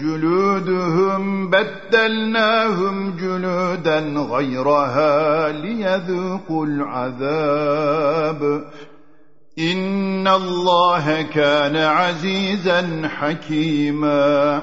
جلودهم بدلناهم جلودا غيرها ليذوقوا العذاب. إن الله كان عزيزا حكيما.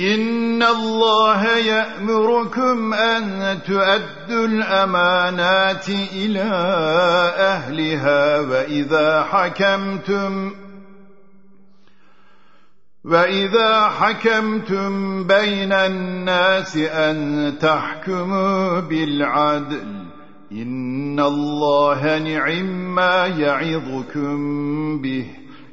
إن الله يأمركم أن تؤدوا الأمانات إلى أهلها وإذا حكمتم وإذا حكمتم بين الناس أن تحكموا بالعدل إن الله نعم ما يعظكم به